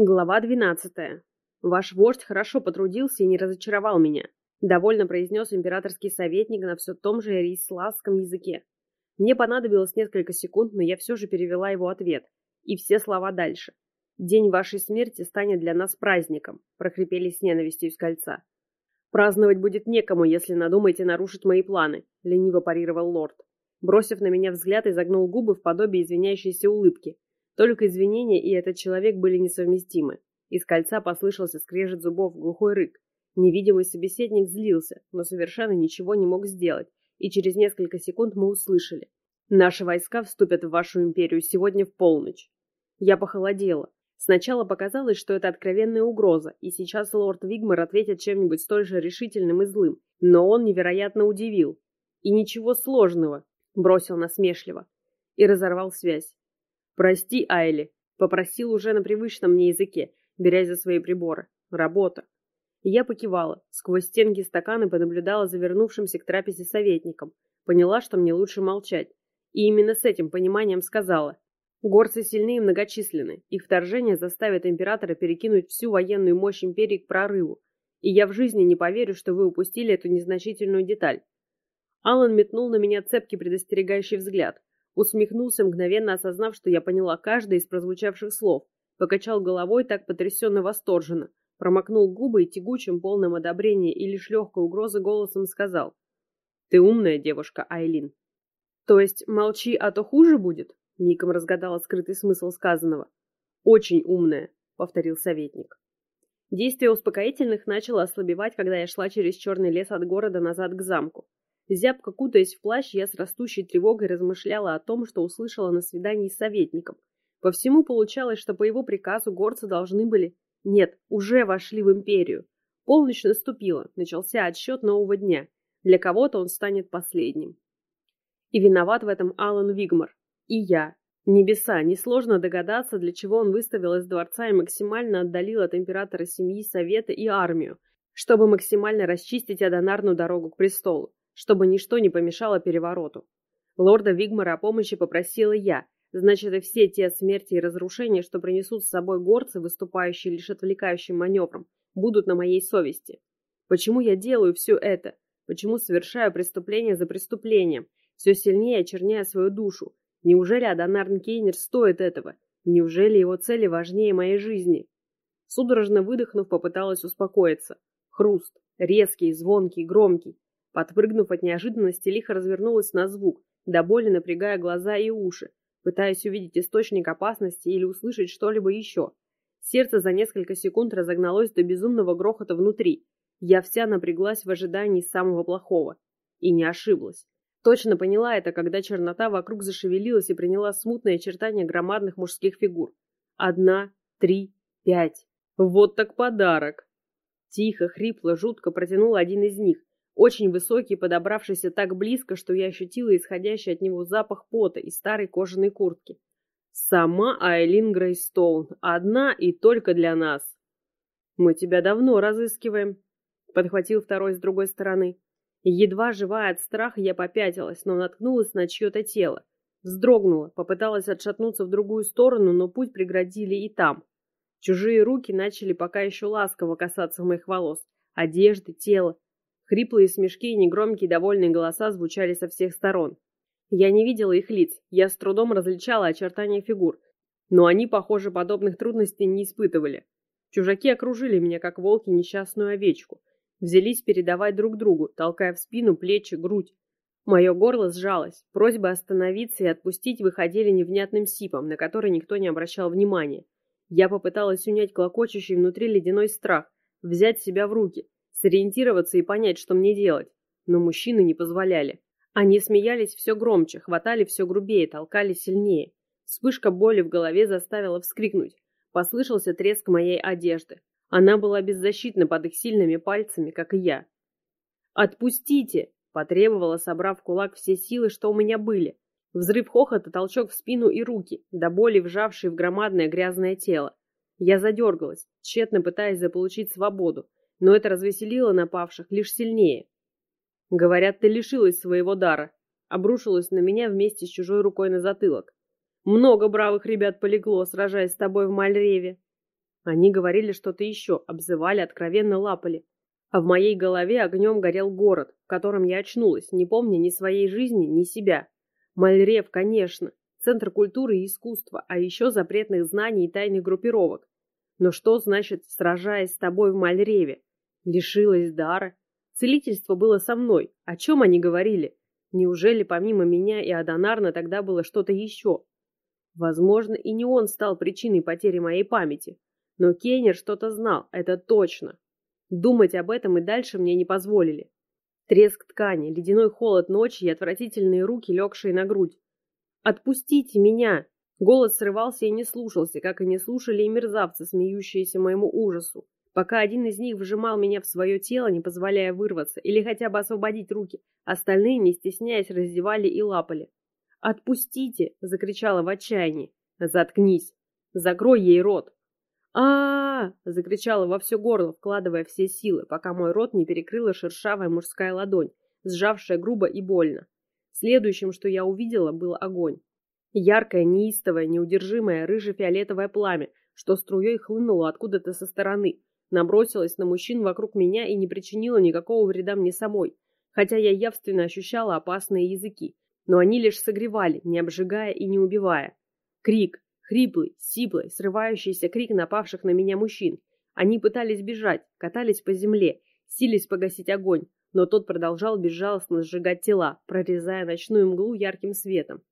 Глава 12. Ваш вождь хорошо потрудился и не разочаровал меня, довольно произнес императорский советник на все том же рейславском языке. Мне понадобилось несколько секунд, но я все же перевела его ответ. И все слова дальше. «День вашей смерти станет для нас праздником», — прохрипели с ненавистью из кольца. «Праздновать будет некому, если надумаете нарушить мои планы», — лениво парировал лорд. Бросив на меня взгляд, изогнул губы в подобие извиняющейся улыбки, только извинения и этот человек были несовместимы. Из кольца послышался скрежет зубов, глухой рык. Невидимый собеседник злился, но совершенно ничего не мог сделать, и через несколько секунд мы услышали. «Наши войска вступят в вашу империю сегодня в полночь». Я похолодела. Сначала показалось, что это откровенная угроза, и сейчас лорд Вигмар ответит чем-нибудь столь же решительным и злым. Но он невероятно удивил. «И ничего сложного», — бросил насмешливо. И разорвал связь. «Прости, Айли», — попросил уже на привычном мне языке, берясь за свои приборы. «Работа». Я покивала, сквозь стенки стакана понаблюдала за вернувшимся к трапезе советником. Поняла, что мне лучше молчать. И именно с этим пониманием сказала. Горцы сильны и многочисленны. Их вторжение заставит императора перекинуть всю военную мощь империи к прорыву. И я в жизни не поверю, что вы упустили эту незначительную деталь. Алан метнул на меня цепкий предостерегающий взгляд. Усмехнулся, мгновенно осознав, что я поняла каждое из прозвучавших слов. Покачал головой так потрясенно восторженно. Промокнул губы и тягучим, полным одобрения и лишь легкой угрозы голосом сказал. «Ты умная девушка, Айлин». «То есть молчи, а то хуже будет?» Миком разгадала скрытый смысл сказанного. «Очень умная», — повторил советник. Действие успокоительных начало ослабевать, когда я шла через черный лес от города назад к замку. Зябко кутаясь в плащ, я с растущей тревогой размышляла о том, что услышала на свидании с советником. По всему получалось, что по его приказу горцы должны были... Нет, уже вошли в империю. Полночь наступила, начался отсчет нового дня. Для кого-то он станет последним. И виноват в этом Алан Вигмар. И я. Небеса, несложно догадаться, для чего он выставил из дворца и максимально отдалил от императора семьи, совета и армию, чтобы максимально расчистить Адонарну дорогу к престолу чтобы ничто не помешало перевороту. Лорда Вигмара о помощи попросила я, значит и все те смерти и разрушения, что принесут с собой горцы, выступающие лишь отвлекающим маневром, будут на моей совести. Почему я делаю все это? Почему совершаю преступление за преступлением, все сильнее очерняя свою душу? Неужели Адонарн Кейнер стоит этого? Неужели его цели важнее моей жизни? Судорожно выдохнув, попыталась успокоиться. Хруст, резкий, звонкий, громкий. Подпрыгнув от неожиданности, лихо развернулась на звук, до боли напрягая глаза и уши, пытаясь увидеть источник опасности или услышать что-либо еще. Сердце за несколько секунд разогналось до безумного грохота внутри. Я вся напряглась в ожидании самого плохого. И не ошиблась. Точно поняла это, когда чернота вокруг зашевелилась и приняла смутные очертания громадных мужских фигур. Одна, три, пять. Вот так подарок! Тихо, хрипло, жутко протянул один из них, очень высокий, подобравшийся так близко, что я ощутила исходящий от него запах пота и старой кожаной куртки. Сама Айлин Грейстоун, одна и только для нас. Мы тебя давно разыскиваем, подхватил второй с другой стороны. Едва живая от страха, я попятилась, но наткнулась на чье-то тело. Вздрогнула, попыталась отшатнуться в другую сторону, но путь преградили и там. Чужие руки начали пока еще ласково касаться моих волос, одежды, тела. Хриплые смешки и негромкие довольные голоса звучали со всех сторон. Я не видела их лиц, я с трудом различала очертания фигур, но они, похоже, подобных трудностей не испытывали. Чужаки окружили меня, как волки, несчастную овечку. Взялись передавать друг другу, толкая в спину, плечи, грудь. Мое горло сжалось. Просьбы остановиться и отпустить выходили невнятным сипом, на который никто не обращал внимания. Я попыталась унять клокочущий внутри ледяной страх, взять себя в руки сориентироваться и понять, что мне делать. Но мужчины не позволяли. Они смеялись все громче, хватали все грубее, толкали сильнее. Вспышка боли в голове заставила вскрикнуть. Послышался треск моей одежды. Она была беззащитна под их сильными пальцами, как и я. «Отпустите!» – потребовала, собрав в кулак все силы, что у меня были. Взрыв хохота, толчок в спину и руки, до боли вжавшие в громадное грязное тело. Я задергалась, тщетно пытаясь заполучить свободу, но это развеселило напавших лишь сильнее. Говорят, ты лишилась своего дара. Обрушилась на меня вместе с чужой рукой на затылок. Много бравых ребят полегло, сражаясь с тобой в Мальреве. Они говорили что-то еще, обзывали, откровенно лапали. А в моей голове огнем горел город, в котором я очнулась, не помня ни своей жизни, ни себя. Мальрев, конечно, центр культуры и искусства, а еще запретных знаний и тайных группировок. Но что значит, сражаясь с тобой в Мальреве? Лишилась дара? Целительство было со мной. О чем они говорили? Неужели помимо меня и Адонарна тогда было что-то еще? Возможно, и не он стал причиной потери моей памяти. Но Кейнер что-то знал, это точно. Думать об этом и дальше мне не позволили. Треск ткани, ледяной холод ночи и отвратительные руки, легшие на грудь. «Отпустите меня!» Голос срывался и не слушался, как и не слушали и мерзавцы, смеющиеся моему ужасу. Пока один из них вжимал меня в свое тело, не позволяя вырваться или хотя бы освободить руки, остальные, не стесняясь, раздевали и лапали. «Отпустите!» — закричала в отчаянии. «Заткнись! Закрой ей рот!» а, закричала во все горло, вкладывая все силы, пока мой рот не перекрыла шершавая мужская ладонь, сжавшая грубо и больно. Следующим, что я увидела, был огонь. Яркое, неистовое, неудержимое рыже-фиолетовое пламя, что струей хлынуло откуда-то со стороны, набросилось на мужчин вокруг меня и не причинило никакого вреда мне самой, хотя я явственно ощущала опасные языки, но они лишь согревали, не обжигая и не убивая. Крик, Хриплый, сиплый, срывающийся крик напавших на меня мужчин. Они пытались бежать, катались по земле, сились погасить огонь, но тот продолжал безжалостно сжигать тела, прорезая ночную мглу ярким светом.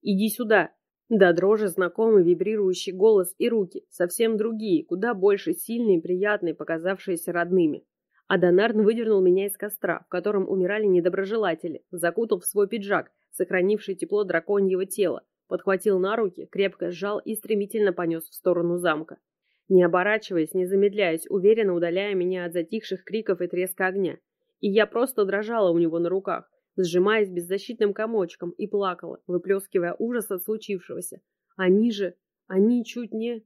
«Иди сюда!» Да дрожи знакомый вибрирующий голос и руки, совсем другие, куда больше сильные и приятные, показавшиеся родными. Адонарн выдернул меня из костра, в котором умирали недоброжелатели, закутал в свой пиджак, сохранивший тепло драконьего тела, подхватил на руки, крепко сжал и стремительно понес в сторону замка. Не оборачиваясь, не замедляясь, уверенно удаляя меня от затихших криков и треска огня. И я просто дрожала у него на руках, сжимаясь беззащитным комочком, и плакала, выплескивая ужас от случившегося. Они же... Они чуть не...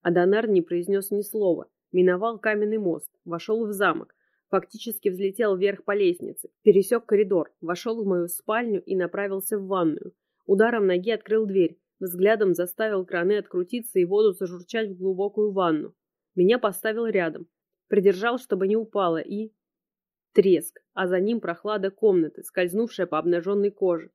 Адонар не произнес ни слова, миновал каменный мост, вошел в замок, фактически взлетел вверх по лестнице, пересек коридор, вошел в мою спальню и направился в ванную, Ударом ноги открыл дверь, взглядом заставил краны открутиться и воду зажурчать в глубокую ванну. Меня поставил рядом, придержал, чтобы не упала, и... Треск, а за ним прохлада комнаты, скользнувшая по обнаженной коже.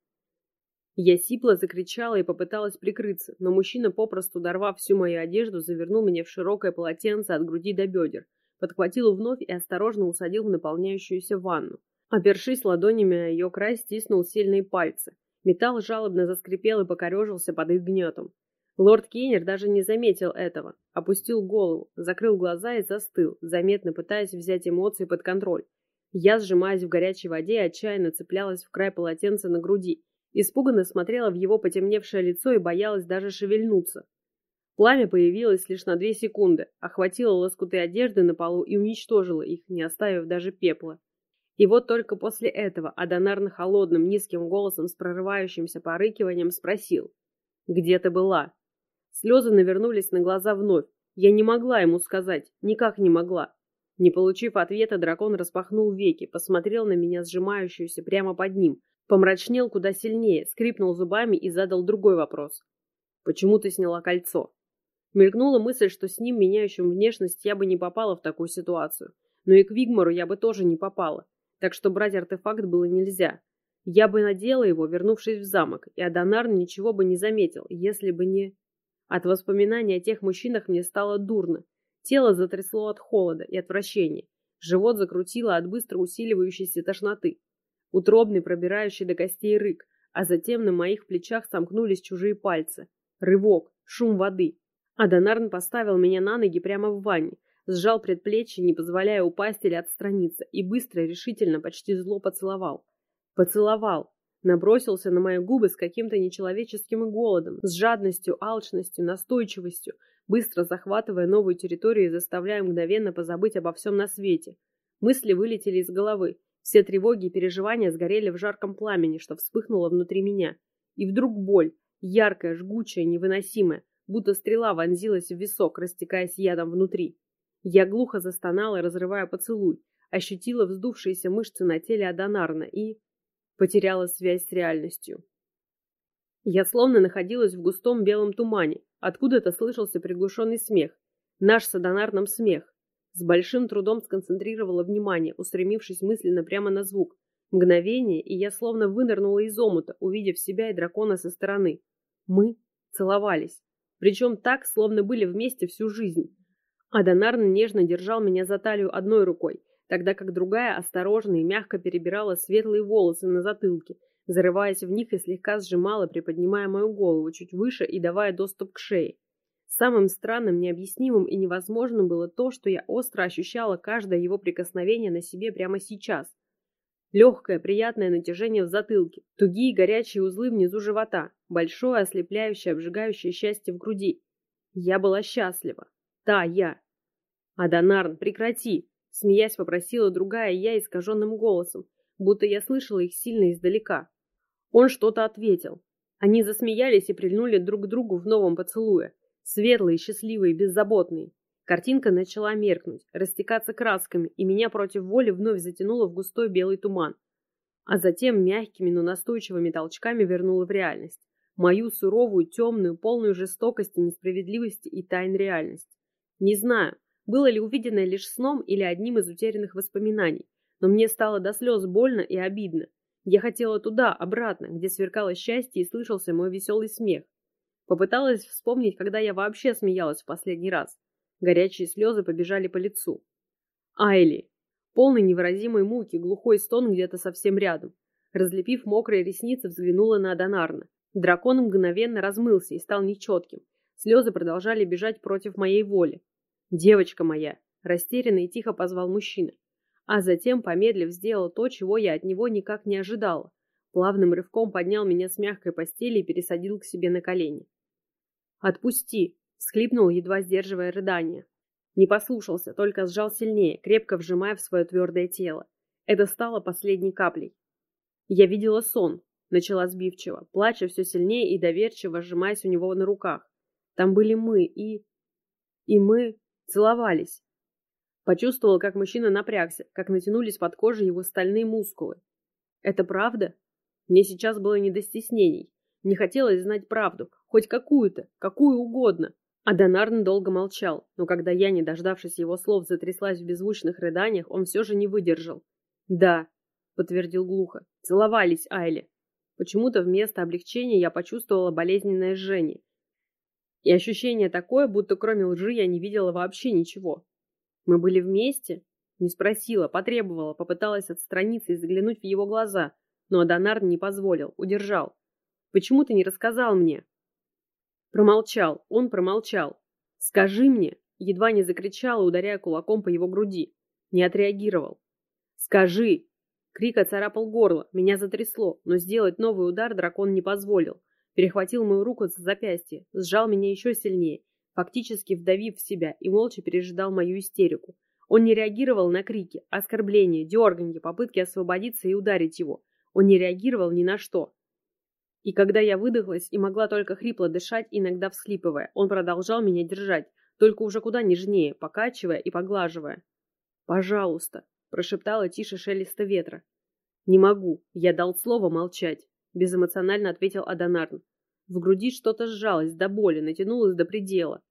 Я сипло закричала и попыталась прикрыться, но мужчина, попросту дорвав всю мою одежду, завернул меня в широкое полотенце от груди до бедер, подхватил вновь и осторожно усадил в наполняющуюся ванну. Опершись ладонями о ее край, стиснул сильные пальцы. Металл жалобно заскрипел и покорежился под их гнетом. Лорд Кейнер даже не заметил этого, опустил голову, закрыл глаза и застыл, заметно пытаясь взять эмоции под контроль. Я, сжимаясь в горячей воде, отчаянно цеплялась в край полотенца на груди, испуганно смотрела в его потемневшее лицо и боялась даже шевельнуться. Пламя появилось лишь на две секунды, охватило лоскуты одежды на полу и уничтожило их, не оставив даже пепла. И вот только после этого Адонарн холодным низким голосом с прорывающимся порыкиванием спросил. «Где ты была?» Слезы навернулись на глаза вновь. Я не могла ему сказать, никак не могла. Не получив ответа, дракон распахнул веки, посмотрел на меня, сжимающуюся прямо под ним, помрачнел куда сильнее, скрипнул зубами и задал другой вопрос. «Почему ты сняла кольцо?» Мелькнула мысль, что с ним, меняющим внешность, я бы не попала в такую ситуацию. Но и к Вигмару я бы тоже не попала так что брать артефакт было нельзя. Я бы надела его, вернувшись в замок, и Адонар ничего бы не заметил, если бы не... От воспоминаний о тех мужчинах мне стало дурно. Тело затрясло от холода и отвращения. Живот закрутило от быстро усиливающейся тошноты. Утробный, пробирающий до костей рык, а затем на моих плечах сомкнулись чужие пальцы. Рывок, шум воды. Адонарн поставил меня на ноги прямо в ванне, сжал предплечье, не позволяя упасть или отстраниться, и быстро, решительно, почти зло поцеловал. Поцеловал. Набросился на мои губы с каким-то нечеловеческим голодом, с жадностью, алчностью, настойчивостью, быстро захватывая новую территорию и заставляя мгновенно позабыть обо всем на свете. Мысли вылетели из головы. Все тревоги и переживания сгорели в жарком пламени, что вспыхнуло внутри меня. И вдруг боль, яркая, жгучая, невыносимая, будто стрела вонзилась в висок, растекаясь ядом внутри. Я глухо застонала, разрывая поцелуй, ощутила вздувшиеся мышцы на теле Адонарна и... потеряла связь с реальностью. Я словно находилась в густом белом тумане, откуда-то слышался приглушенный смех. Наш с Адонарном смех. С большим трудом сконцентрировала внимание, устремившись мысленно прямо на звук. Мгновение, и я словно вынырнула из омута, увидев себя и дракона со стороны. Мы целовались. Причем так, словно были вместе всю жизнь. Адонарн нежно держал меня за талию одной рукой, тогда как другая осторожно и мягко перебирала светлые волосы на затылке, зарываясь в них и слегка сжимала, приподнимая мою голову чуть выше и давая доступ к шее. Самым странным, необъяснимым и невозможным было то, что я остро ощущала каждое его прикосновение на себе прямо сейчас. Легкое, приятное натяжение в затылке, тугие горячие узлы внизу живота, большое, ослепляющее, обжигающее счастье в груди. Я была счастлива. Да, я. «Адонарн, прекрати!» Смеясь, попросила другая я искаженным голосом, будто я слышала их сильно издалека. Он что-то ответил. Они засмеялись и прильнули друг к другу в новом поцелуе. Светлые, счастливые, беззаботные. Картинка начала меркнуть, растекаться красками, и меня против воли вновь затянуло в густой белый туман. А затем мягкими, но настойчивыми толчками вернула в реальность. Мою суровую, темную, полную жестокости, несправедливости и тайн реальность. Не знаю, было ли увиденное лишь сном или одним из утерянных воспоминаний, но мне стало до слез больно и обидно. Я хотела туда, обратно, где сверкало счастье и слышался мой веселый смех. Попыталась вспомнить, когда я вообще смеялась в последний раз. Горячие слезы побежали по лицу. Айли. Полный невыразимой муки, глухой стон где-то совсем рядом. Разлепив мокрые ресницы, взглянула на Адонарна. Дракон мгновенно размылся и стал нечетким. Слезы продолжали бежать против моей воли. «Девочка моя!» – растерянно и тихо позвал мужчина. А затем, помедлив, сделал то, чего я от него никак не ожидала. Плавным рывком поднял меня с мягкой постели и пересадил к себе на колени. «Отпусти!» Всхлипнул, едва сдерживая рыдание. Не послушался, только сжал сильнее, крепко вжимая в свое твердое тело. Это стало последней каплей. Я видела сон, начала сбивчиво, плача все сильнее и доверчиво сжимаясь у него на руках. Там были мы и... И мы целовались. Почувствовал, как мужчина напрягся, как натянулись под кожей его стальные мускулы. Это правда? Мне сейчас было не до стеснений. Не хотелось знать правду, хоть какую-то, какую угодно. А Донарн долго молчал, но когда я, не дождавшись его слов, затряслась в беззвучных рыданиях, он все же не выдержал. «Да», — подтвердил глухо, — «целовались, Айли». Почему-то вместо облегчения я почувствовала болезненное жжение. И ощущение такое, будто кроме лжи я не видела вообще ничего. Мы были вместе? Не спросила, потребовала, попыталась отстраниться и заглянуть в его глаза, но Адонарн не позволил, удержал. «Почему ты не рассказал мне?» Промолчал, он промолчал. «Скажи мне!» Едва не закричала, ударяя кулаком по его груди. Не отреагировал. «Скажи!» Крик оцарапал горло, меня затрясло, но сделать новый удар дракон не позволил. Перехватил мою руку за запястье, сжал меня еще сильнее, фактически вдавив в себя и молча пережидал мою истерику. Он не реагировал на крики, оскорбления, дерганье, попытки освободиться и ударить его. Он не реагировал ни на что. И когда я выдохлась и могла только хрипло дышать, иногда всхлипывая, он продолжал меня держать, только уже куда нежнее, покачивая и поглаживая. «Пожалуйста», — прошептала тише шелеста ветра. «Не могу, я дал слово молчать», — безэмоционально ответил Адонарн. В груди что-то сжалось до боли, натянулось до предела.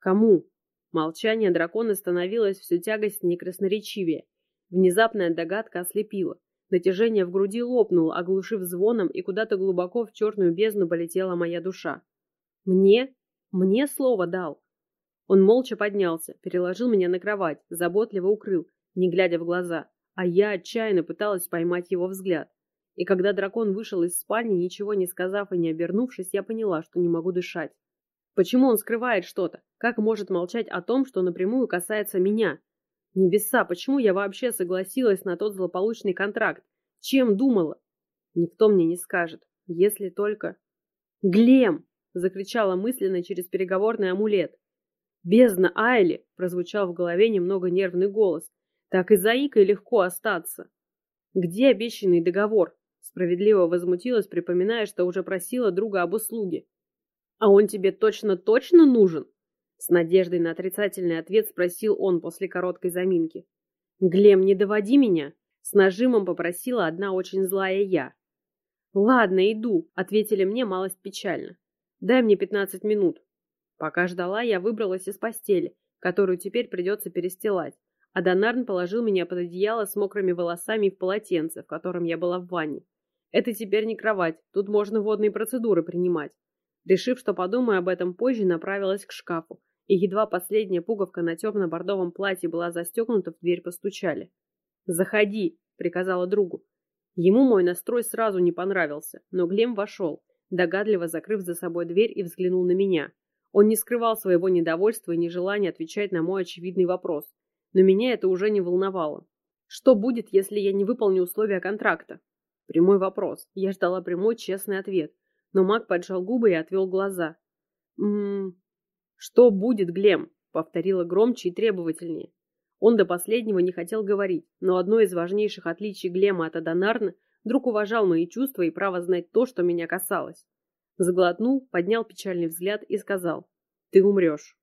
«Кому?» Молчание дракона становилось все тягостнее и красноречивее. Внезапная догадка ослепила. Натяжение в груди лопнуло, оглушив звоном, и куда-то глубоко в черную бездну полетела моя душа. «Мне? Мне слово дал!» Он молча поднялся, переложил меня на кровать, заботливо укрыл, не глядя в глаза, а я отчаянно пыталась поймать его взгляд. И когда дракон вышел из спальни, ничего не сказав и не обернувшись, я поняла, что не могу дышать. Почему он скрывает что-то? Как может молчать о том, что напрямую касается меня? Небеса, почему я вообще согласилась на тот злополучный контракт? Чем думала? Никто мне не скажет, если только... «Глем!» — закричала мысленно через переговорный амулет. «Бездна Айли!» — прозвучал в голове немного нервный голос. «Так и заикой легко остаться!» «Где обещанный договор?» — справедливо возмутилась, припоминая, что уже просила друга об услуге. «А он тебе точно-точно нужен?» С надеждой на отрицательный ответ спросил он после короткой заминки. «Глем, не доводи меня!» С нажимом попросила одна очень злая я. «Ладно, иду», — ответили мне малость печально. «Дай мне пятнадцать минут». Пока ждала, я выбралась из постели, которую теперь придется перестилать, а Донарн положил меня под одеяло с мокрыми волосами и в полотенце, в котором я была в ванне. Это теперь не кровать, тут можно водные процедуры принимать. Решив, что подумаю об этом позже, направилась к шкафу, и едва последняя пуговка на темно-бордовом платье была застегнута, в дверь постучали. «Заходи», — приказала другу. Ему мой настрой сразу не понравился, но Глем вошел, догадливо закрыв за собой дверь и взглянул на меня. Он не скрывал своего недовольства и нежелания отвечать на мой очевидный вопрос, но меня это уже не волновало. Что будет, если я не выполню условия контракта? Прямой вопрос. Я ждала прямой честный ответ, но маг поджал губы и отвел глаза. «М-м-м... Что будет, Глем?» — повторила громче и требовательнее. Он до последнего не хотел говорить, но одно из важнейших отличий Глема от Адонарна друг уважал мои чувства и право знать то, что меня касалось. Сглотнул, поднял печальный взгляд и сказал «Ты умрешь».